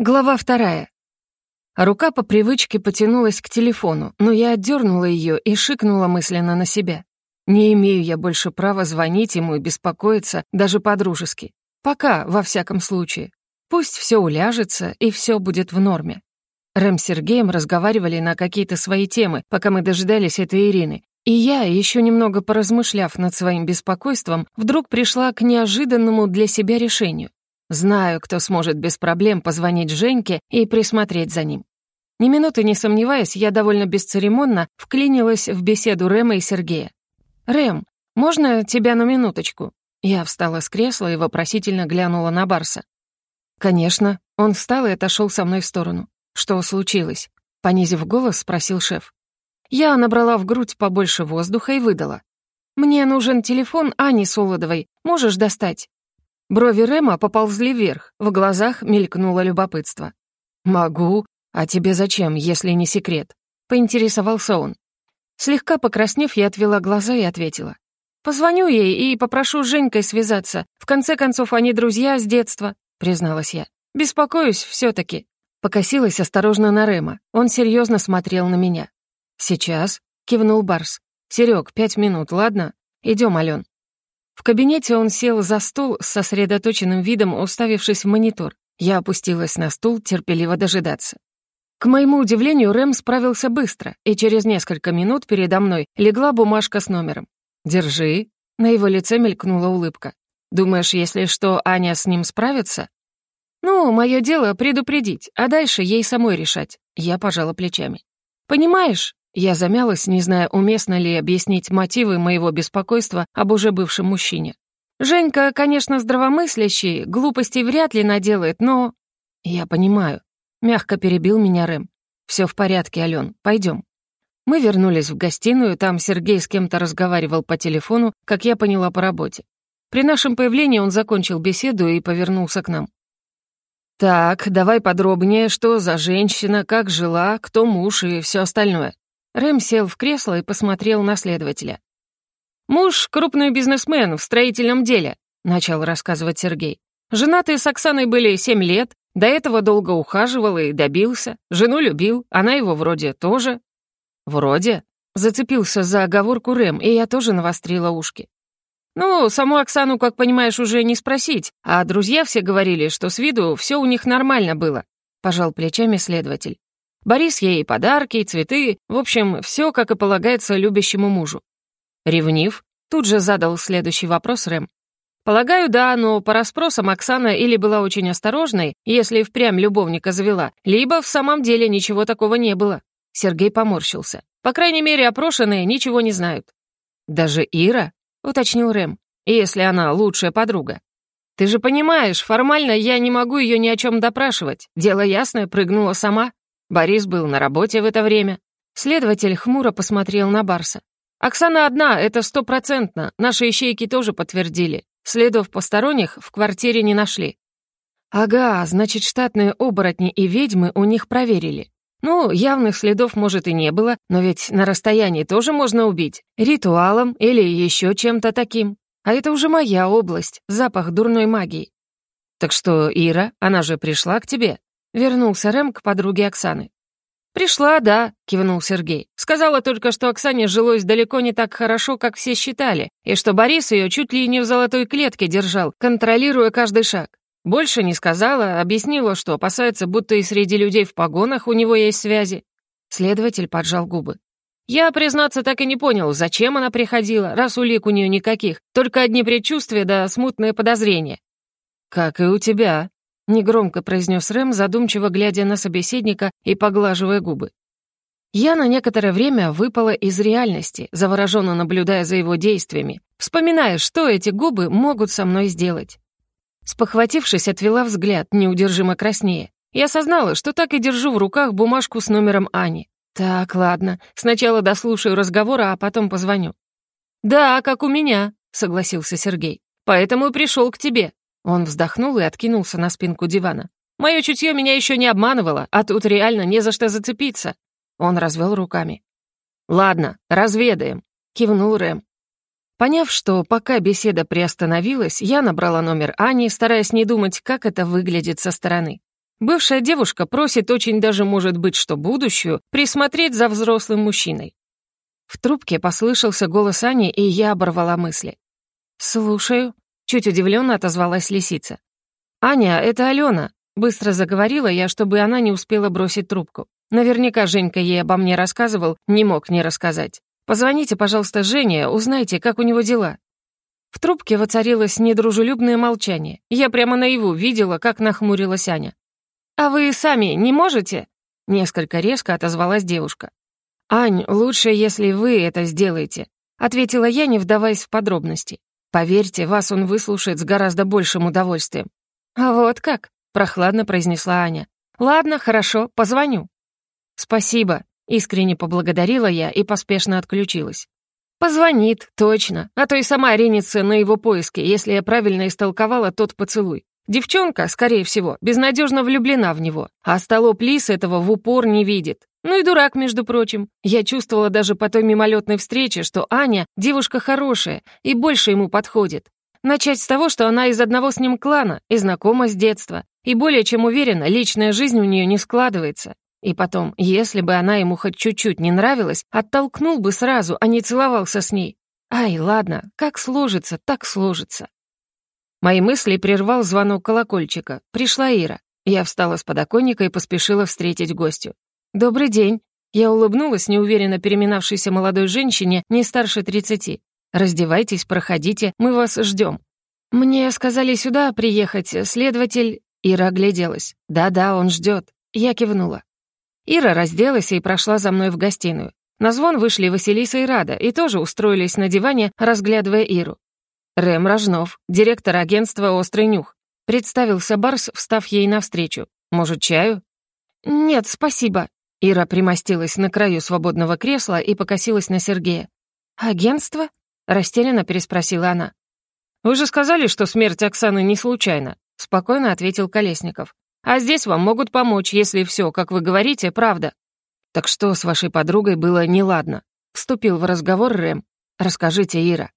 Глава вторая. Рука по привычке потянулась к телефону, но я отдернула ее и шикнула мысленно на себя. Не имею я больше права звонить ему и беспокоиться, даже по-дружески. Пока, во всяком случае. Пусть все уляжется, и все будет в норме. Рэм с Сергеем разговаривали на какие-то свои темы, пока мы дожидались этой Ирины. И я, еще немного поразмышляв над своим беспокойством, вдруг пришла к неожиданному для себя решению. Знаю, кто сможет без проблем позвонить Женьке и присмотреть за ним. Ни минуты не сомневаясь, я довольно бесцеремонно вклинилась в беседу Рэма и Сергея. «Рэм, можно тебя на минуточку?» Я встала с кресла и вопросительно глянула на Барса. «Конечно». Он встал и отошел со мной в сторону. «Что случилось?» Понизив голос, спросил шеф. Я набрала в грудь побольше воздуха и выдала. «Мне нужен телефон Ани Солодовой. Можешь достать?» Брови Рема поползли вверх, в глазах мелькнуло любопытство. «Могу. А тебе зачем, если не секрет?» — поинтересовался он. Слегка покраснев, я отвела глаза и ответила. «Позвоню ей и попрошу Женькой связаться. В конце концов, они друзья с детства», — призналась я. «Беспокоюсь все таки Покосилась осторожно на Рема. Он серьезно смотрел на меня. «Сейчас?» — кивнул Барс. Серег, пять минут, ладно? Идем, Ален». В кабинете он сел за стол с сосредоточенным видом, уставившись в монитор. Я опустилась на стул, терпеливо дожидаться. К моему удивлению, Рэм справился быстро, и через несколько минут передо мной легла бумажка с номером. «Держи». На его лице мелькнула улыбка. «Думаешь, если что, Аня с ним справится?» «Ну, мое дело предупредить, а дальше ей самой решать». Я пожала плечами. «Понимаешь, я замялась, не зная, уместно ли объяснить мотивы моего беспокойства об уже бывшем мужчине. Женька, конечно, здравомыслящий, глупостей вряд ли наделает, но... Я понимаю. Мягко перебил меня Рэм. Все в порядке, Ален, пойдем. Мы вернулись в гостиную, там Сергей с кем-то разговаривал по телефону, как я поняла по работе. При нашем появлении он закончил беседу и повернулся к нам. «Так, давай подробнее, что за женщина, как жила, кто муж и все остальное. Рэм сел в кресло и посмотрел на следователя. «Муж — крупный бизнесмен в строительном деле», — начал рассказывать Сергей. «Женатые с Оксаной были семь лет, до этого долго ухаживал и добился. Жену любил, она его вроде тоже». «Вроде?» — зацепился за оговорку Рэм, и я тоже навострила ушки. «Ну, саму Оксану, как понимаешь, уже не спросить, а друзья все говорили, что с виду все у них нормально было», — пожал плечами следователь. Борис ей подарки, цветы, в общем, все, как и полагается любящему мужу. Ревнив? Тут же задал следующий вопрос Рэм. Полагаю, да, но по расспросам Оксана или была очень осторожной, если впрямь любовника завела, либо в самом деле ничего такого не было. Сергей поморщился. По крайней мере, опрошенные ничего не знают. «Даже Ира?» — уточнил Рэм. «Если она лучшая подруга». «Ты же понимаешь, формально я не могу ее ни о чем допрашивать. Дело ясное, прыгнула сама. Борис был на работе в это время. Следователь хмуро посмотрел на Барса. «Оксана одна, это стопроцентно. Наши ищейки тоже подтвердили. Следов посторонних в квартире не нашли». «Ага, значит, штатные оборотни и ведьмы у них проверили. Ну, явных следов, может, и не было, но ведь на расстоянии тоже можно убить. Ритуалом или еще чем-то таким. А это уже моя область, запах дурной магии. Так что, Ира, она же пришла к тебе?» Вернулся Рэм к подруге Оксаны. «Пришла, да», — кивнул Сергей. «Сказала только, что Оксане жилось далеко не так хорошо, как все считали, и что Борис ее чуть ли не в золотой клетке держал, контролируя каждый шаг. Больше не сказала, объяснила, что опасается, будто и среди людей в погонах у него есть связи». Следователь поджал губы. «Я, признаться, так и не понял, зачем она приходила, раз улик у нее никаких, только одни предчувствия да смутные подозрения». «Как и у тебя», негромко произнес Рэм, задумчиво глядя на собеседника и поглаживая губы. Я на некоторое время выпала из реальности, завороженно наблюдая за его действиями, вспоминая, что эти губы могут со мной сделать. Спохватившись, отвела взгляд, неудержимо краснее. Я осознала, что так и держу в руках бумажку с номером Ани. Так, ладно, сначала дослушаю разговор, а потом позвоню. «Да, как у меня», — согласился Сергей. «Поэтому и пришел к тебе. Он вздохнул и откинулся на спинку дивана. «Мое чутье меня еще не обманывало, а тут реально не за что зацепиться». Он развел руками. «Ладно, разведаем», — кивнул Рэм. Поняв, что пока беседа приостановилась, я набрала номер Ани, стараясь не думать, как это выглядит со стороны. Бывшая девушка просит очень даже, может быть, что будущую, присмотреть за взрослым мужчиной. В трубке послышался голос Ани, и я оборвала мысли. «Слушаю», — чуть удивленно отозвалась лисица. «Аня, это Алена», — быстро заговорила я, чтобы она не успела бросить трубку. Наверняка Женька ей обо мне рассказывал, не мог не рассказать. Позвоните, пожалуйста, Жене, узнайте, как у него дела». В трубке воцарилось недружелюбное молчание. Я прямо наяву видела, как нахмурилась Аня. «А вы сами не можете?» Несколько резко отозвалась девушка. «Ань, лучше, если вы это сделаете», ответила я, не вдаваясь в подробности. «Поверьте, вас он выслушает с гораздо большим удовольствием». «А вот как?» — прохладно произнесла Аня. «Ладно, хорошо, позвоню». «Спасибо», — искренне поблагодарила я и поспешно отключилась. «Позвонит, точно, а то и сама ринется на его поиски, если я правильно истолковала тот поцелуй. Девчонка, скорее всего, безнадежно влюблена в него, а столоп Лис этого в упор не видит. Ну и дурак, между прочим. Я чувствовала даже по той мимолетной встрече, что Аня — девушка хорошая и больше ему подходит. Начать с того, что она из одного с ним клана и знакома с детства. И более чем уверена, личная жизнь у нее не складывается. И потом, если бы она ему хоть чуть-чуть не нравилась, оттолкнул бы сразу, а не целовался с ней. Ай, ладно, как сложится, так сложится. Мои мысли прервал звонок колокольчика. Пришла Ира. Я встала с подоконника и поспешила встретить гостю. «Добрый день». Я улыбнулась неуверенно переминавшейся молодой женщине не старше тридцати. «Раздевайтесь, проходите, мы вас ждем». «Мне сказали сюда приехать, следователь...» Ира огляделась. «Да-да, он ждет. Я кивнула. Ира разделась и прошла за мной в гостиную. На звон вышли Василиса и Рада и тоже устроились на диване, разглядывая Иру. Рэм Рожнов, директор агентства «Острый нюх». Представился Барс, встав ей навстречу. «Может, чаю?» «Нет, спасибо». Ира примостилась на краю свободного кресла и покосилась на Сергея. «Агентство?» — растерянно переспросила она. «Вы же сказали, что смерть Оксаны не случайна», — спокойно ответил Колесников. «А здесь вам могут помочь, если все, как вы говорите, правда». «Так что с вашей подругой было неладно?» — вступил в разговор Рэм. «Расскажите, Ира».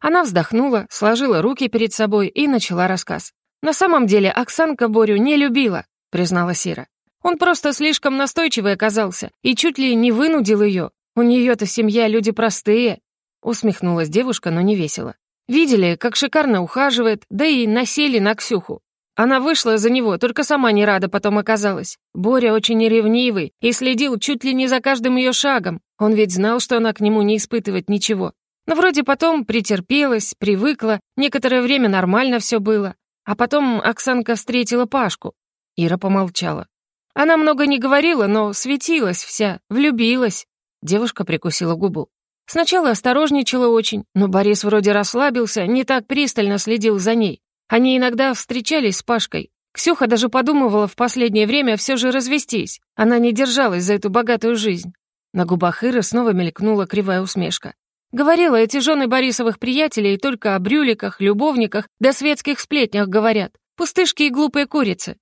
Она вздохнула, сложила руки перед собой и начала рассказ. «На самом деле Оксанка Борю не любила», — признала Сира. «Он просто слишком настойчивый оказался и чуть ли не вынудил ее. У нее-то семья люди простые», — усмехнулась девушка, но не весело. «Видели, как шикарно ухаживает, да и насели на Ксюху. Она вышла за него, только сама не рада потом оказалась. Боря очень ревнивый и следил чуть ли не за каждым ее шагом. Он ведь знал, что она к нему не испытывает ничего. Но вроде потом претерпелась, привыкла, некоторое время нормально все было. А потом Оксанка встретила Пашку. Ира помолчала. Она много не говорила, но светилась вся, влюбилась. Девушка прикусила губу. Сначала осторожничала очень, но Борис вроде расслабился, не так пристально следил за ней. Они иногда встречались с Пашкой. Ксюха даже подумывала в последнее время все же развестись. Она не держалась за эту богатую жизнь. На губах Иры снова мелькнула кривая усмешка. Говорила, эти жены Борисовых приятелей только о брюликах, любовниках да светских сплетнях говорят. Пустышки и глупые курицы.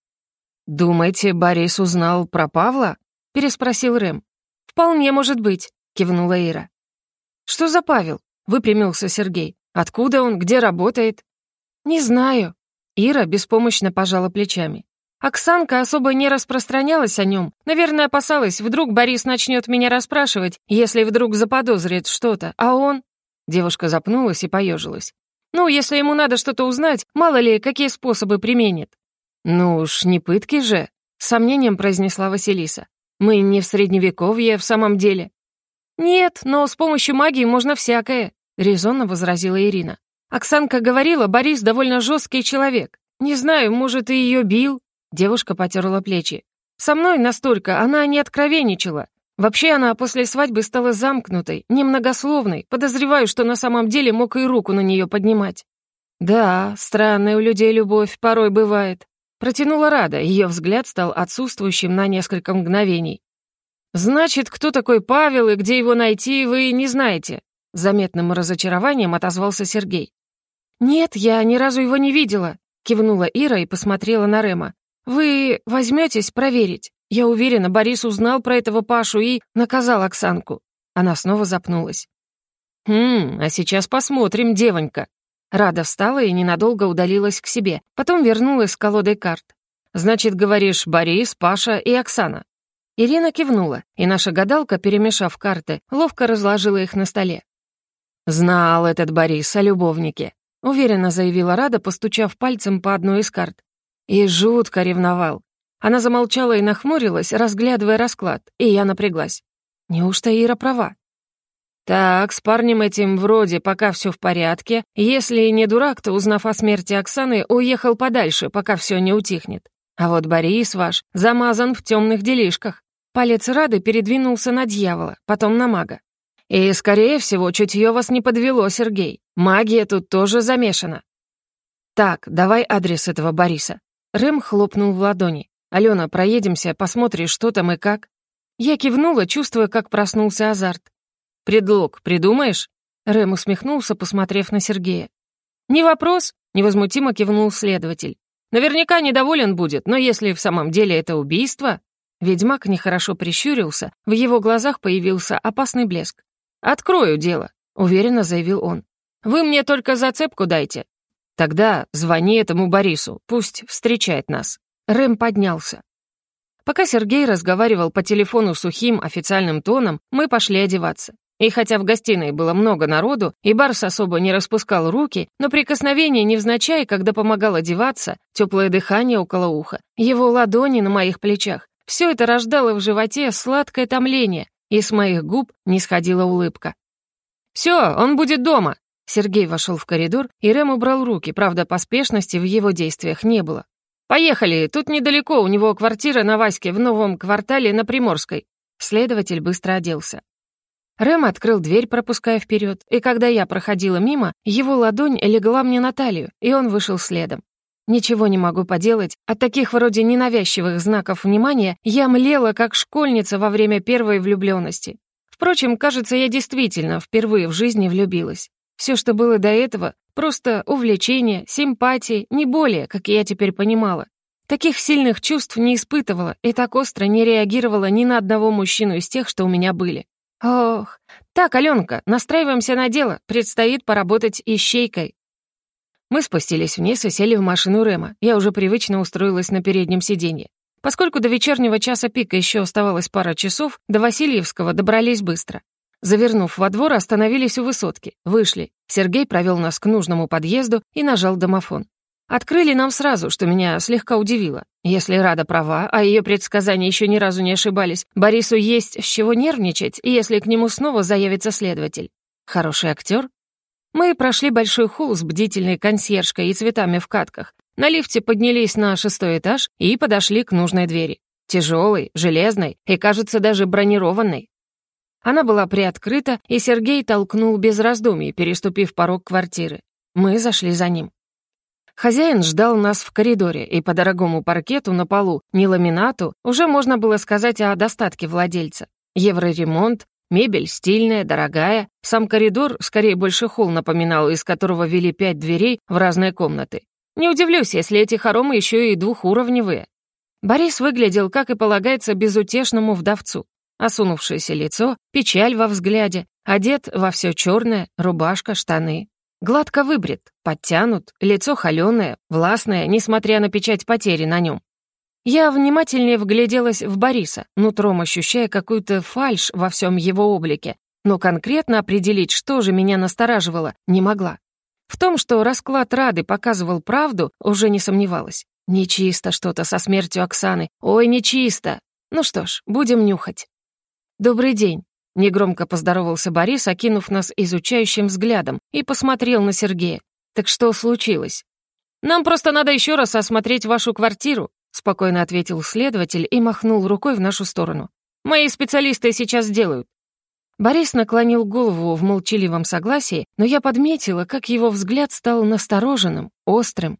«Думаете, Борис узнал про Павла?» — переспросил Рэм. «Вполне может быть», — кивнула Ира. «Что за Павел?» — выпрямился Сергей. «Откуда он? Где работает?» «Не знаю». Ира беспомощно пожала плечами. Оксанка особо не распространялась о нем. Наверное, опасалась, вдруг Борис начнет меня расспрашивать, если вдруг заподозрит что-то, а он... Девушка запнулась и поежилась. Ну, если ему надо что-то узнать, мало ли, какие способы применит. Ну уж не пытки же, с сомнением произнесла Василиса. Мы не в средневековье в самом деле. Нет, но с помощью магии можно всякое, резонно возразила Ирина. Оксанка говорила, Борис довольно жесткий человек. Не знаю, может, и ее бил. Девушка потерла плечи. «Со мной настолько она не откровенничала. Вообще она после свадьбы стала замкнутой, немногословной, подозреваю, что на самом деле мог и руку на нее поднимать». «Да, странная у людей любовь порой бывает», — протянула Рада, ее взгляд стал отсутствующим на несколько мгновений. «Значит, кто такой Павел и где его найти, вы не знаете?» Заметным разочарованием отозвался Сергей. «Нет, я ни разу его не видела», — кивнула Ира и посмотрела на Рема. «Вы возьметесь проверить? Я уверена, Борис узнал про этого Пашу и наказал Оксанку». Она снова запнулась. «Хм, а сейчас посмотрим, девонька». Рада встала и ненадолго удалилась к себе, потом вернулась с колодой карт. Значит, говоришь, Борис, Паша и Оксана». Ирина кивнула, и наша гадалка, перемешав карты, ловко разложила их на столе. «Знал этот Борис о любовнике», — уверенно заявила Рада, постучав пальцем по одной из карт. И жутко ревновал. Она замолчала и нахмурилась, разглядывая расклад, и я напряглась. Неужто Ира права? Так, с парнем этим вроде пока все в порядке. Если не дурак, то, узнав о смерти Оксаны, уехал подальше, пока все не утихнет. А вот Борис ваш замазан в темных делишках. Палец Рады передвинулся на дьявола, потом на мага. И, скорее всего, чутье вас не подвело, Сергей. Магия тут тоже замешана. Так, давай адрес этого Бориса. Рэм хлопнул в ладони. «Алена, проедемся, посмотришь, что там и как». Я кивнула, чувствуя, как проснулся азарт. «Предлог придумаешь?» Рэм усмехнулся, посмотрев на Сергея. «Не вопрос», — невозмутимо кивнул следователь. «Наверняка недоволен будет, но если в самом деле это убийство...» Ведьмак нехорошо прищурился, в его глазах появился опасный блеск. «Открою дело», — уверенно заявил он. «Вы мне только зацепку дайте». «Тогда звони этому Борису, пусть встречает нас». Рэм поднялся. Пока Сергей разговаривал по телефону сухим официальным тоном, мы пошли одеваться. И хотя в гостиной было много народу, и Барс особо не распускал руки, но прикосновение невзначай, когда помогал одеваться, теплое дыхание около уха, его ладони на моих плечах, все это рождало в животе сладкое томление, и с моих губ не сходила улыбка. «Все, он будет дома!» Сергей вошел в коридор, и Рэм убрал руки, правда, поспешности в его действиях не было. «Поехали, тут недалеко, у него квартира на Ваське в новом квартале на Приморской». Следователь быстро оделся. Рэм открыл дверь, пропуская вперед, и когда я проходила мимо, его ладонь легла мне на талию, и он вышел следом. Ничего не могу поделать, от таких вроде ненавязчивых знаков внимания я млела, как школьница во время первой влюбленности. Впрочем, кажется, я действительно впервые в жизни влюбилась. Все, что было до этого, просто увлечение, симпатии, не более, как я теперь понимала. Таких сильных чувств не испытывала и так остро не реагировала ни на одного мужчину из тех, что у меня были. Ох, так, Аленка, настраиваемся на дело, предстоит поработать ищейкой. Мы спустились вниз и сели в машину Рема. Я уже привычно устроилась на переднем сиденье. Поскольку до вечернего часа пика еще оставалось пара часов, до Васильевского добрались быстро. Завернув во двор, остановились у высотки, вышли. Сергей провел нас к нужному подъезду и нажал домофон. Открыли нам сразу, что меня слегка удивило. Если Рада права, а ее предсказания еще ни разу не ошибались, Борису есть с чего нервничать, если к нему снова заявится следователь. Хороший актер? Мы прошли большой холл с бдительной консьержкой и цветами в катках. На лифте поднялись на шестой этаж и подошли к нужной двери. Тяжелой, железной и, кажется, даже бронированной. Она была приоткрыта, и Сергей толкнул без раздумий, переступив порог квартиры. Мы зашли за ним. Хозяин ждал нас в коридоре, и по дорогому паркету на полу, не ламинату, уже можно было сказать о достатке владельца. Евроремонт, мебель стильная, дорогая. Сам коридор скорее больше холл напоминал, из которого вели пять дверей в разные комнаты. Не удивлюсь, если эти хоромы еще и двухуровневые. Борис выглядел, как и полагается, безутешному вдовцу. Осунувшееся лицо, печаль во взгляде, одет во все черное, рубашка, штаны. Гладко выбрит, подтянут, лицо холеное, властное, несмотря на печать потери на нем. Я внимательнее вгляделась в Бориса, нутром ощущая какую-то фальшь во всем его облике, но конкретно определить, что же меня настораживало, не могла. В том, что расклад Рады показывал правду, уже не сомневалась. Нечисто что-то со смертью Оксаны. Ой, нечисто. Ну что ж, будем нюхать. «Добрый день», — негромко поздоровался Борис, окинув нас изучающим взглядом, и посмотрел на Сергея. «Так что случилось?» «Нам просто надо еще раз осмотреть вашу квартиру», — спокойно ответил следователь и махнул рукой в нашу сторону. «Мои специалисты сейчас сделают». Борис наклонил голову в молчаливом согласии, но я подметила, как его взгляд стал настороженным, острым.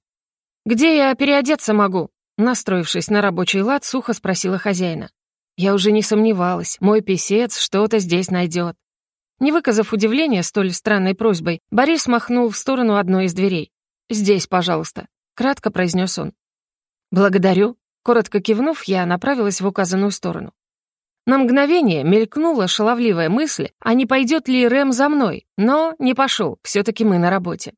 «Где я переодеться могу?» Настроившись на рабочий лад, сухо спросила хозяина. Я уже не сомневалась, мой писец что-то здесь найдет. Не выказав удивления столь странной просьбой, Борис махнул в сторону одной из дверей. «Здесь, пожалуйста», — кратко произнес он. «Благодарю». Коротко кивнув, я направилась в указанную сторону. На мгновение мелькнула шаловливая мысль, а не пойдет ли Рэм за мной, но не пошел, все таки мы на работе.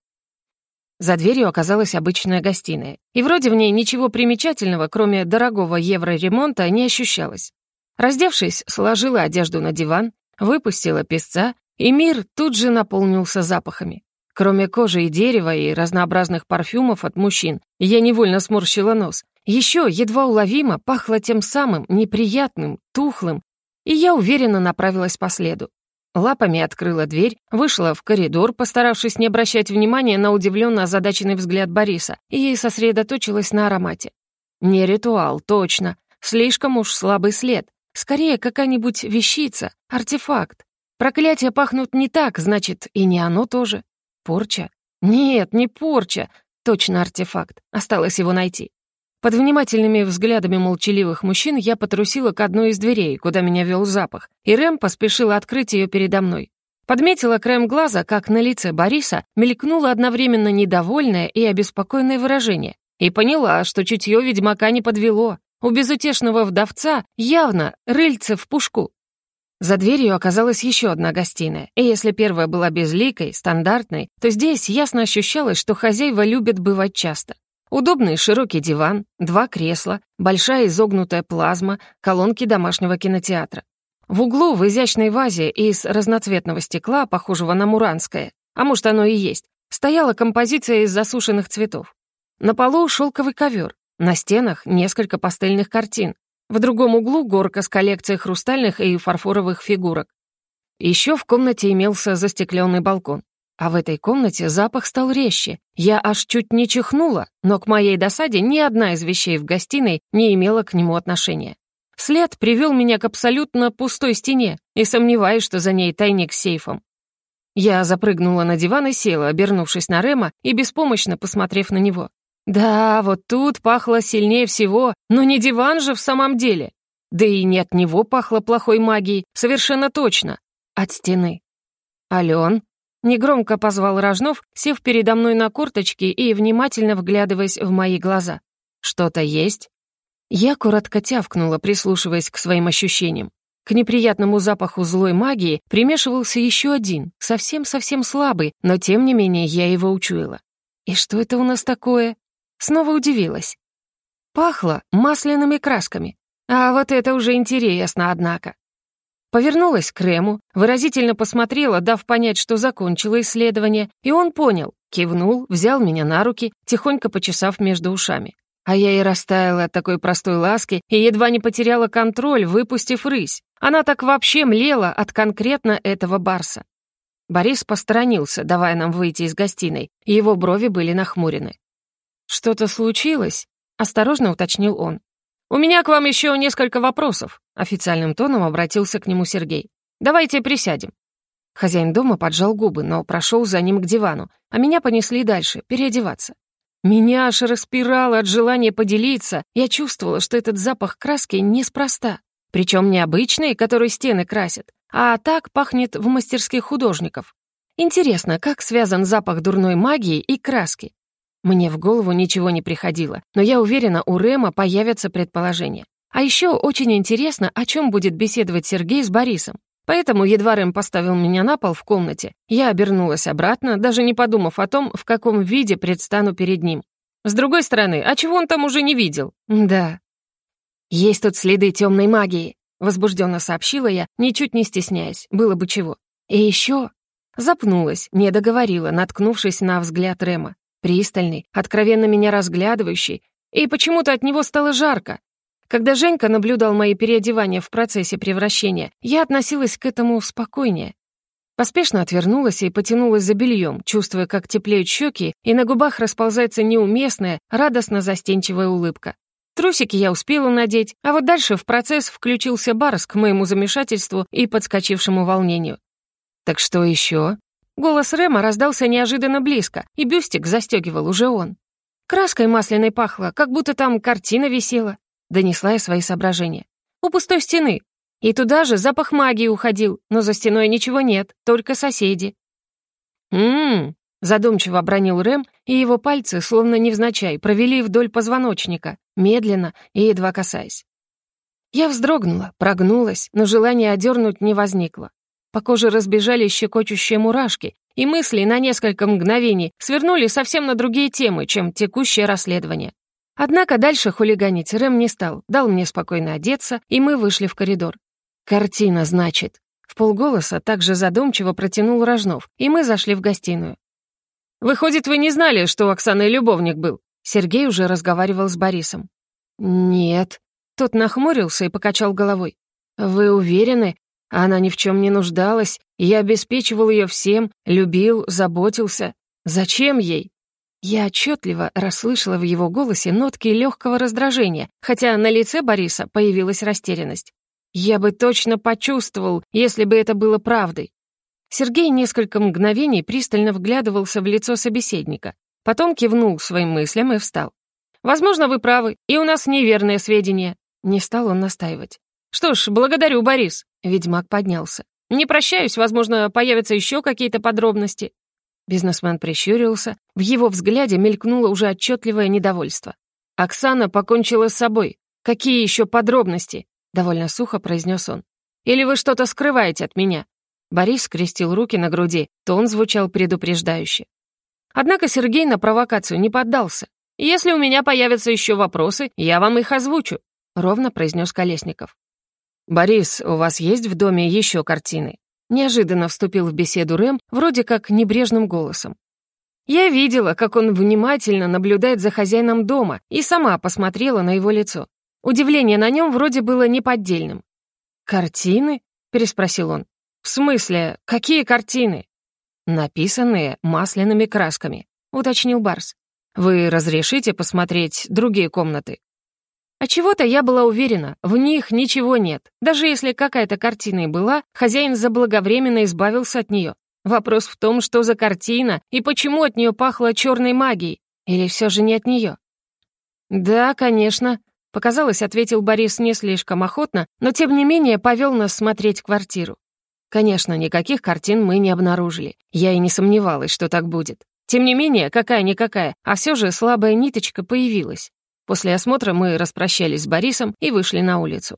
За дверью оказалась обычная гостиная. И вроде в ней ничего примечательного, кроме дорогого евро-ремонта, не ощущалось. Раздевшись, сложила одежду на диван, выпустила песца, и мир тут же наполнился запахами. Кроме кожи и дерева и разнообразных парфюмов от мужчин, я невольно сморщила нос. Еще едва уловимо пахло тем самым неприятным, тухлым, и я уверенно направилась по следу. Лапами открыла дверь, вышла в коридор, постаравшись не обращать внимания на удивленно озадаченный взгляд Бориса, и сосредоточилась на аромате. Не ритуал, точно. Слишком уж слабый след. Скорее, какая-нибудь вещица, артефакт. Проклятия пахнут не так, значит, и не оно тоже. Порча? Нет, не порча. Точно артефакт. Осталось его найти. Под внимательными взглядами молчаливых мужчин я потрусила к одной из дверей, куда меня вел запах, и Рэм поспешила открыть ее передо мной. Подметила краем глаза, как на лице Бориса мелькнуло одновременно недовольное и обеспокоенное выражение, и поняла, что чутье ведьмака не подвело. У безутешного вдовца явно рыльце в пушку. За дверью оказалась еще одна гостиная, и если первая была безликой, стандартной, то здесь ясно ощущалось, что хозяева любят бывать часто. Удобный широкий диван, два кресла, большая изогнутая плазма, колонки домашнего кинотеатра. В углу в изящной вазе из разноцветного стекла, похожего на муранское, а может оно и есть, стояла композиция из засушенных цветов. На полу шелковый ковер, на стенах несколько пастельных картин. В другом углу горка с коллекцией хрустальных и фарфоровых фигурок. Еще в комнате имелся застекленный балкон. А в этой комнате запах стал резче. Я аж чуть не чихнула, но к моей досаде ни одна из вещей в гостиной не имела к нему отношения. След привел меня к абсолютно пустой стене и сомневаюсь, что за ней тайник с сейфом. Я запрыгнула на диван и села, обернувшись на Рема и беспомощно посмотрев на него. Да, вот тут пахло сильнее всего, но не диван же в самом деле. Да и не от него пахло плохой магией, совершенно точно. От стены. «Ален?» Негромко позвал Рожнов, сев передо мной на корточки и внимательно вглядываясь в мои глаза. «Что-то есть?» Я коротко тявкнула, прислушиваясь к своим ощущениям. К неприятному запаху злой магии примешивался еще один, совсем-совсем слабый, но тем не менее я его учуяла. «И что это у нас такое?» Снова удивилась. Пахло масляными красками. А вот это уже интересно, однако. Повернулась к Рему, выразительно посмотрела, дав понять, что закончила исследование, и он понял, кивнул, взял меня на руки, тихонько почесав между ушами. А я и растаяла от такой простой ласки и едва не потеряла контроль, выпустив рысь. Она так вообще млела от конкретно этого барса. Борис посторонился, давая нам выйти из гостиной, его брови были нахмурены. «Что-то случилось?» — осторожно уточнил он. «У меня к вам еще несколько вопросов», — официальным тоном обратился к нему Сергей. «Давайте присядем». Хозяин дома поджал губы, но прошел за ним к дивану, а меня понесли дальше, переодеваться. Меня аж распирало от желания поделиться. Я чувствовала, что этот запах краски неспроста. Причем не обычный, который стены красят, а так пахнет в мастерских художников. Интересно, как связан запах дурной магии и краски? Мне в голову ничего не приходило, но я уверена, у Рема появятся предположения. А еще очень интересно, о чем будет беседовать Сергей с Борисом. Поэтому едва Рэм поставил меня на пол в комнате, я обернулась обратно, даже не подумав о том, в каком виде предстану перед ним. С другой стороны, а чего он там уже не видел? Да. «Есть тут следы темной магии», — возбужденно сообщила я, ничуть не стесняясь, было бы чего. И еще запнулась, не договорила, наткнувшись на взгляд Рема пристальный, откровенно меня разглядывающий, и почему-то от него стало жарко. Когда Женька наблюдал мои переодевания в процессе превращения, я относилась к этому спокойнее. Поспешно отвернулась и потянулась за бельем, чувствуя, как теплеют щеки, и на губах расползается неуместная, радостно-застенчивая улыбка. Трусики я успела надеть, а вот дальше в процесс включился Барс к моему замешательству и подскочившему волнению. «Так что еще?» Голос Рема раздался неожиданно близко, и бюстик застегивал уже он. Краской масляной пахло, как будто там картина висела. Донесла я свои соображения. У пустой стены. И туда же запах магии уходил, но за стеной ничего нет, только соседи. «М-м-м», задумчиво обронил Рэм, и его пальцы, словно невзначай, провели вдоль позвоночника, медленно и едва касаясь. Я вздрогнула, прогнулась, но желания одернуть не возникло. По коже разбежались щекочущие мурашки, и мысли на несколько мгновений свернули совсем на другие темы, чем текущее расследование. Однако дальше хулиганить Рэм не стал, дал мне спокойно одеться, и мы вышли в коридор. «Картина, значит». В полголоса также задумчиво протянул Рожнов, и мы зашли в гостиную. «Выходит, вы не знали, что у Оксаны любовник был?» Сергей уже разговаривал с Борисом. «Нет». Тот нахмурился и покачал головой. «Вы уверены? Она ни в чем не нуждалась, я обеспечивал ее всем, любил, заботился. Зачем ей?» Я отчетливо расслышала в его голосе нотки легкого раздражения, хотя на лице Бориса появилась растерянность. Я бы точно почувствовал, если бы это было правдой. Сергей несколько мгновений пристально вглядывался в лицо собеседника, потом кивнул своим мыслям и встал. «Возможно, вы правы, и у нас неверные сведения». Не стал он настаивать. «Что ж, благодарю, Борис». Ведьмак поднялся. «Не прощаюсь, возможно, появятся еще какие-то подробности». Бизнесмен прищурился, в его взгляде мелькнуло уже отчетливое недовольство. «Оксана покончила с собой. Какие еще подробности?» — довольно сухо произнес он. «Или вы что-то скрываете от меня?» Борис скрестил руки на груди, тон звучал предупреждающе. Однако Сергей на провокацию не поддался. «Если у меня появятся еще вопросы, я вам их озвучу», — ровно произнес Колесников. «Борис, у вас есть в доме еще картины?» Неожиданно вступил в беседу Рэм, вроде как небрежным голосом. Я видела, как он внимательно наблюдает за хозяином дома и сама посмотрела на его лицо. Удивление на нем вроде было неподдельным. «Картины?» — переспросил он. «В смысле, какие картины?» «Написанные масляными красками», — уточнил Барс. «Вы разрешите посмотреть другие комнаты?» А чего-то я была уверена, в них ничего нет. Даже если какая-то картина и была, хозяин заблаговременно избавился от нее. Вопрос в том, что за картина и почему от нее пахло черной магией. Или все же не от нее? «Да, конечно», — показалось, ответил Борис не слишком охотно, но тем не менее повел нас смотреть квартиру. Конечно, никаких картин мы не обнаружили. Я и не сомневалась, что так будет. Тем не менее, какая-никакая, а все же слабая ниточка появилась. После осмотра мы распрощались с Борисом и вышли на улицу.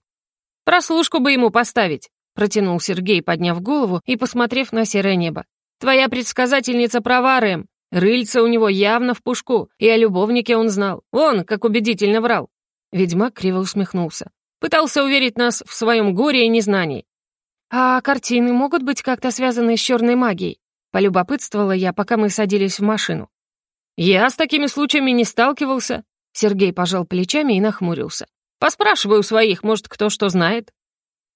«Прослушку бы ему поставить», — протянул Сергей, подняв голову и посмотрев на серое небо. «Твоя предсказательница права, Рэм. Рыльца у него явно в пушку, и о любовнике он знал. Вон, как убедительно врал». Ведьмак криво усмехнулся. Пытался уверить нас в своем горе и незнании. «А картины могут быть как-то связаны с черной магией?» Полюбопытствовала я, пока мы садились в машину. «Я с такими случаями не сталкивался», Сергей пожал плечами и нахмурился. «Поспрашиваю своих, может, кто что знает?»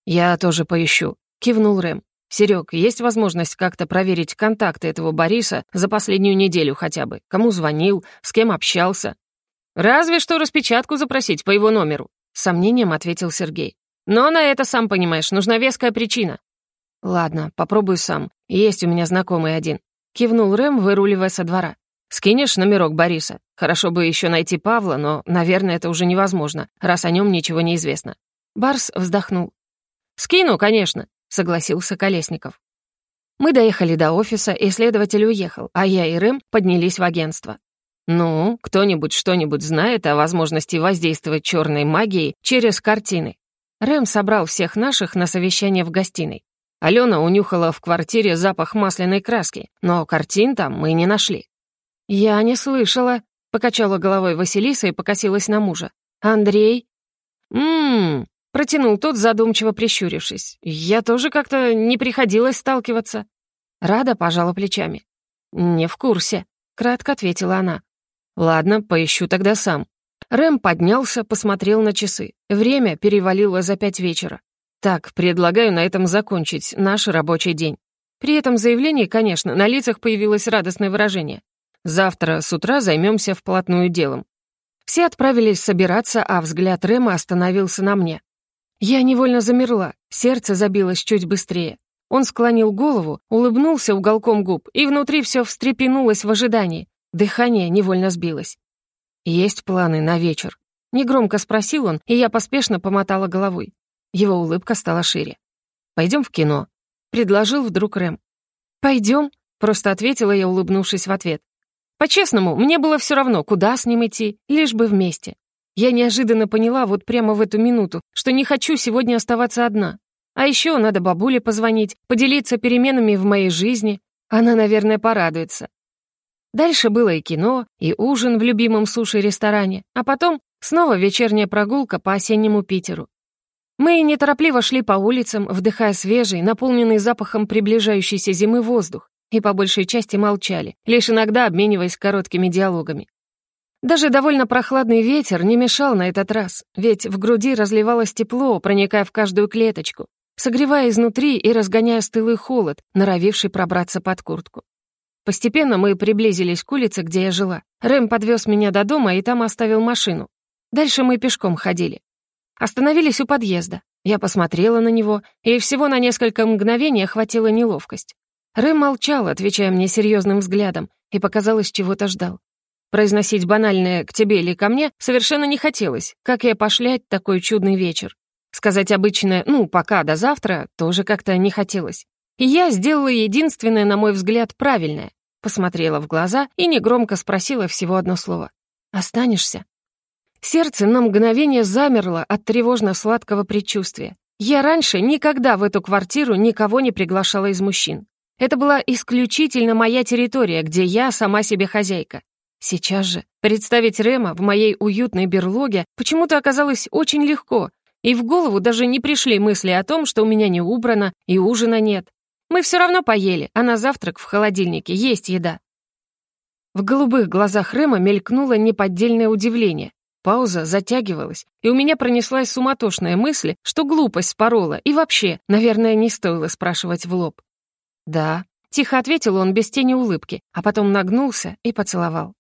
«Я тоже поищу», — кивнул Рэм. «Серёг, есть возможность как-то проверить контакты этого Бориса за последнюю неделю хотя бы? Кому звонил, с кем общался?» «Разве что распечатку запросить по его номеру», — сомнением ответил Сергей. «Но на это, сам понимаешь, нужна веская причина». «Ладно, попробую сам. Есть у меня знакомый один», — кивнул Рэм, выруливая со двора. «Скинешь номерок Бориса? Хорошо бы еще найти Павла, но, наверное, это уже невозможно, раз о нем ничего не известно». Барс вздохнул. «Скину, конечно», — согласился Колесников. Мы доехали до офиса, и следователь уехал, а я и Рэм поднялись в агентство. «Ну, кто-нибудь что-нибудь знает о возможности воздействовать черной магией через картины?» Рэм собрал всех наших на совещание в гостиной. Алена унюхала в квартире запах масляной краски, но картин там мы не нашли. «Я не слышала», — покачала головой Василиса и покосилась на мужа. «Андрей?» «М-м-м», протянул тот, задумчиво прищурившись. «Я тоже как-то не приходилось сталкиваться». Рада пожала плечами. «Не в курсе», — кратко ответила она. «Ладно, поищу тогда сам». Рэм поднялся, посмотрел на часы. Время перевалило за пять вечера. «Так, предлагаю на этом закончить наш рабочий день». При этом заявлении, конечно, на лицах появилось радостное выражение. Завтра с утра займемся вплотную делом. Все отправились собираться, а взгляд Рема остановился на мне. Я невольно замерла, сердце забилось чуть быстрее. Он склонил голову, улыбнулся уголком губ, и внутри все встрепенулось в ожидании. Дыхание невольно сбилось. «Есть планы на вечер?» Негромко спросил он, и я поспешно помотала головой. Его улыбка стала шире. «Пойдем в кино», — предложил вдруг Рэм. «Пойдем», — просто ответила я, улыбнувшись в ответ. По-честному, мне было все равно, куда с ним идти, лишь бы вместе. Я неожиданно поняла вот прямо в эту минуту, что не хочу сегодня оставаться одна. А еще надо бабуле позвонить, поделиться переменами в моей жизни. Она, наверное, порадуется. Дальше было и кино, и ужин в любимом суши-ресторане, а потом снова вечерняя прогулка по осеннему Питеру. Мы неторопливо шли по улицам, вдыхая свежий, наполненный запахом приближающейся зимы воздух, и по большей части молчали, лишь иногда обмениваясь короткими диалогами. Даже довольно прохладный ветер не мешал на этот раз, ведь в груди разливалось тепло, проникая в каждую клеточку, согревая изнутри и разгоняя стылый холод, норовивший пробраться под куртку. Постепенно мы приблизились к улице, где я жила. Рэм подвез меня до дома и там оставил машину. Дальше мы пешком ходили. Остановились у подъезда. Я посмотрела на него, и всего на несколько мгновений охватила неловкость. Рэм молчал, отвечая мне серьезным взглядом, и, показалось, чего-то ждал. Произносить банальное «к тебе» или «ко мне» совершенно не хотелось, как и пошлять такой чудный вечер. Сказать обычное «ну, пока, до завтра» тоже как-то не хотелось. И я сделала единственное, на мой взгляд, правильное. Посмотрела в глаза и негромко спросила всего одно слово. «Останешься?» Сердце на мгновение замерло от тревожно-сладкого предчувствия. Я раньше никогда в эту квартиру никого не приглашала из мужчин. Это была исключительно моя территория, где я сама себе хозяйка. Сейчас же представить Рема в моей уютной берлоге почему-то оказалось очень легко, и в голову даже не пришли мысли о том, что у меня не убрано и ужина нет. Мы все равно поели, а на завтрак в холодильнике есть еда. В голубых глазах Рема мелькнуло неподдельное удивление. Пауза затягивалась, и у меня пронеслась суматошная мысль, что глупость спорола, и вообще, наверное, не стоило спрашивать в лоб. «Да», — тихо ответил он без тени улыбки, а потом нагнулся и поцеловал.